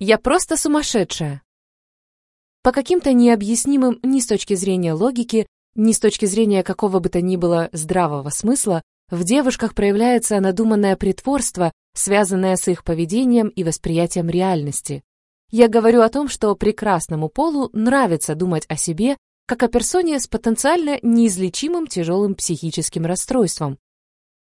Я просто сумасшедшая. По каким-то необъяснимым ни с точки зрения логики, ни с точки зрения какого бы то ни было здравого смысла, в девушках проявляется надуманное притворство, связанное с их поведением и восприятием реальности. Я говорю о том, что прекрасному полу нравится думать о себе как о персоне с потенциально неизлечимым тяжелым психическим расстройством.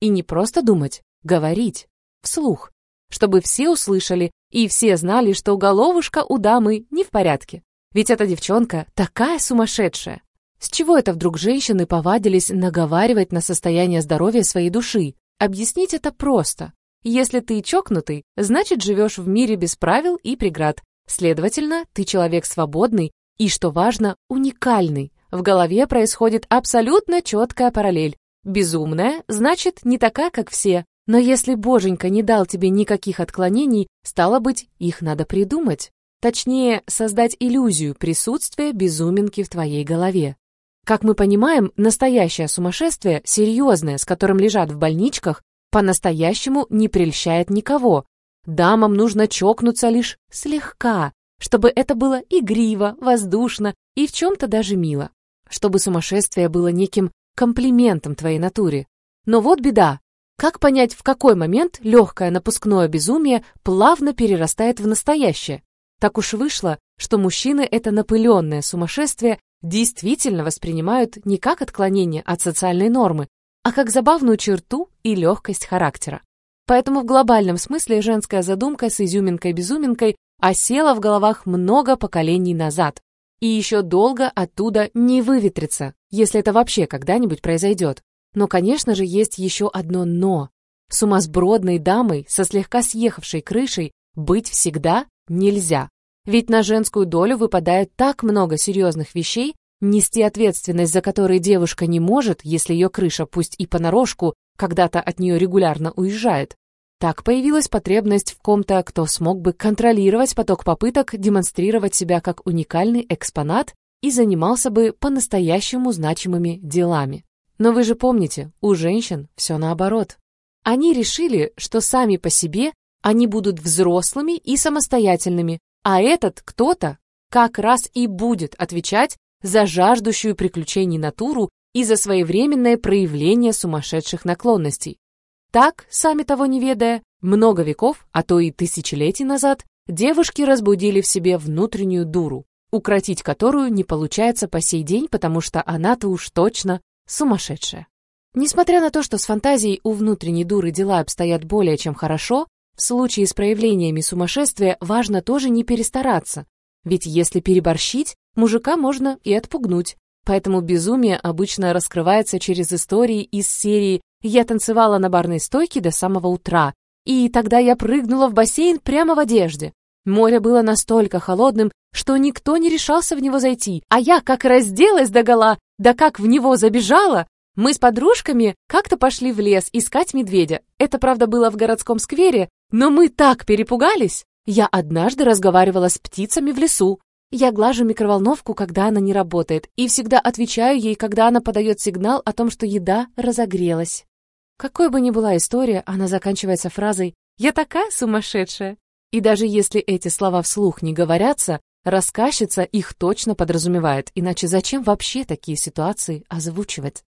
И не просто думать, говорить, вслух, чтобы все услышали и все знали, что головушка у дамы не в порядке. Ведь эта девчонка такая сумасшедшая. С чего это вдруг женщины повадились наговаривать на состояние здоровья своей души? Объяснить это просто. Если ты чокнутый, значит живешь в мире без правил и преград. Следовательно, ты человек свободный и, что важно, уникальный. В голове происходит абсолютно четкая параллель. Безумная, значит, не такая, как все. Но если Боженька не дал тебе никаких отклонений, стало быть, их надо придумать. Точнее, создать иллюзию присутствия безуминки в твоей голове. Как мы понимаем, настоящее сумасшествие, серьезное, с которым лежат в больничках, по-настоящему не прельщает никого. Дамам нужно чокнуться лишь слегка, чтобы это было игриво, воздушно и в чем-то даже мило. Чтобы сумасшествие было неким комплиментом твоей натуре. Но вот беда. Как понять, в какой момент легкое напускное безумие плавно перерастает в настоящее? Так уж вышло, что мужчины это напыленное сумасшествие действительно воспринимают не как отклонение от социальной нормы, а как забавную черту и легкость характера. Поэтому в глобальном смысле женская задумка с изюминкой-безуминкой осела в головах много поколений назад. И еще долго оттуда не выветрится, если это вообще когда-нибудь произойдет. Но, конечно же, есть еще одно «но». Сумасбродной дамой со слегка съехавшей крышей быть всегда нельзя. Ведь на женскую долю выпадает так много серьезных вещей, нести ответственность за которые девушка не может, если ее крыша, пусть и понарошку, когда-то от нее регулярно уезжает. Так появилась потребность в ком-то, кто смог бы контролировать поток попыток демонстрировать себя как уникальный экспонат и занимался бы по-настоящему значимыми делами. Но вы же помните, у женщин все наоборот. Они решили, что сами по себе они будут взрослыми и самостоятельными, а этот кто-то как раз и будет отвечать за жаждущую приключений натуру и за своевременное проявление сумасшедших наклонностей. Так, сами того не ведая, много веков, а то и тысячелетий назад, девушки разбудили в себе внутреннюю дуру, укротить которую не получается по сей день, потому что она-то уж точно сумасшедшая. Несмотря на то, что с фантазией у внутренней дуры дела обстоят более чем хорошо, в случае с проявлениями сумасшествия важно тоже не перестараться, ведь если переборщить, мужика можно и отпугнуть. Поэтому безумие обычно раскрывается через истории из серии «Я танцевала на барной стойке до самого утра», и тогда я прыгнула в бассейн прямо в одежде. Море было настолько холодным, что никто не решался в него зайти, а я как разделась догола, да как в него забежала, мы с подружками как-то пошли в лес искать медведя. Это, правда, было в городском сквере, но мы так перепугались. Я однажды разговаривала с птицами в лесу. Я глажу микроволновку, когда она не работает, и всегда отвечаю ей, когда она подает сигнал о том, что еда разогрелась. Какой бы ни была история, она заканчивается фразой «Я такая сумасшедшая». И даже если эти слова вслух не говорятся, рассказчица их точно подразумевает, иначе зачем вообще такие ситуации озвучивать?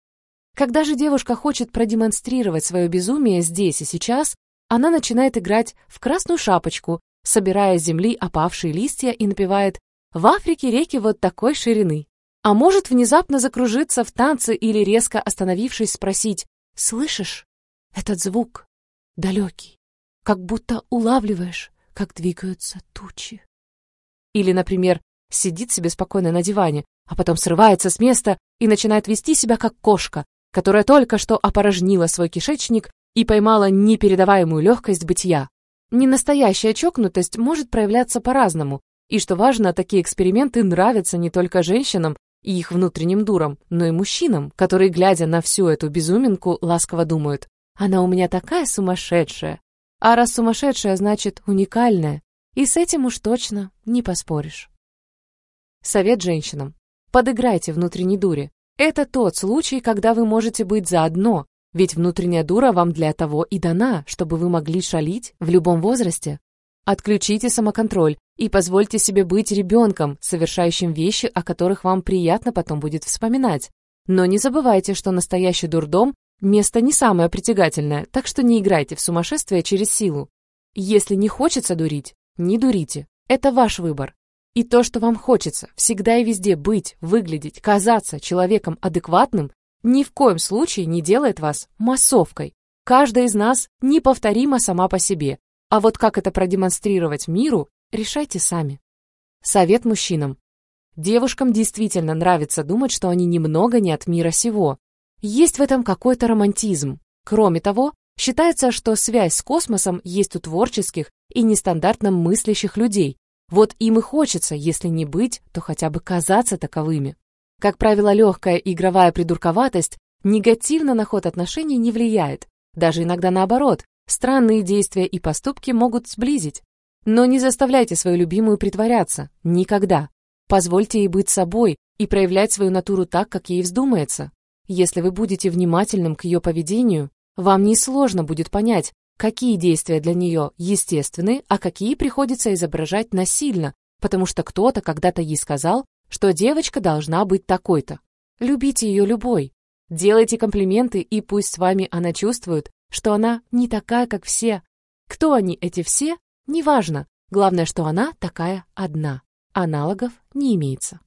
Когда же девушка хочет продемонстрировать свое безумие здесь и сейчас, она начинает играть в красную шапочку, собирая с земли опавшие листья и напевает «В Африке реки вот такой ширины». А может внезапно закружиться в танце или резко остановившись спросить «Слышишь? Этот звук далекий, как будто улавливаешь, как двигаются тучи». Или, например, сидит себе спокойно на диване, а потом срывается с места и начинает вести себя как кошка, которая только что опорожнила свой кишечник и поймала непередаваемую легкость бытия. Ненастоящая чокнутость может проявляться по-разному, и, что важно, такие эксперименты нравятся не только женщинам и их внутренним дурам, но и мужчинам, которые, глядя на всю эту безуминку, ласково думают «Она у меня такая сумасшедшая». А раз сумасшедшая, значит уникальная, и с этим уж точно не поспоришь. Совет женщинам. Подыграйте внутренней дуре. Это тот случай, когда вы можете быть заодно, ведь внутренняя дура вам для того и дана, чтобы вы могли шалить в любом возрасте. Отключите самоконтроль, И позвольте себе быть ребенком, совершающим вещи, о которых вам приятно потом будет вспоминать. Но не забывайте, что настоящий дурдом – место не самое притягательное, так что не играйте в сумасшествие через силу. Если не хочется дурить, не дурите. Это ваш выбор. И то, что вам хочется всегда и везде быть, выглядеть, казаться человеком адекватным, ни в коем случае не делает вас массовкой. Каждая из нас неповторима сама по себе. А вот как это продемонстрировать миру, решайте сами. Совет мужчинам. Девушкам действительно нравится думать, что они немного не от мира сего. Есть в этом какой-то романтизм. Кроме того, считается, что связь с космосом есть у творческих и нестандартно мыслящих людей. Вот им и хочется, если не быть, то хотя бы казаться таковыми. Как правило, легкая игровая придурковатость негативно на ход отношений не влияет. Даже иногда наоборот, странные действия и поступки могут сблизить. Но не заставляйте свою любимую притворяться. Никогда. Позвольте ей быть собой и проявлять свою натуру так, как ей вздумается. Если вы будете внимательным к ее поведению, вам несложно будет понять, какие действия для нее естественны, а какие приходится изображать насильно, потому что кто-то когда-то ей сказал, что девочка должна быть такой-то. Любите ее любой. Делайте комплименты, и пусть с вами она чувствует, что она не такая, как все. Кто они, эти все, неважно. Главное, что она такая одна. Аналогов не имеется.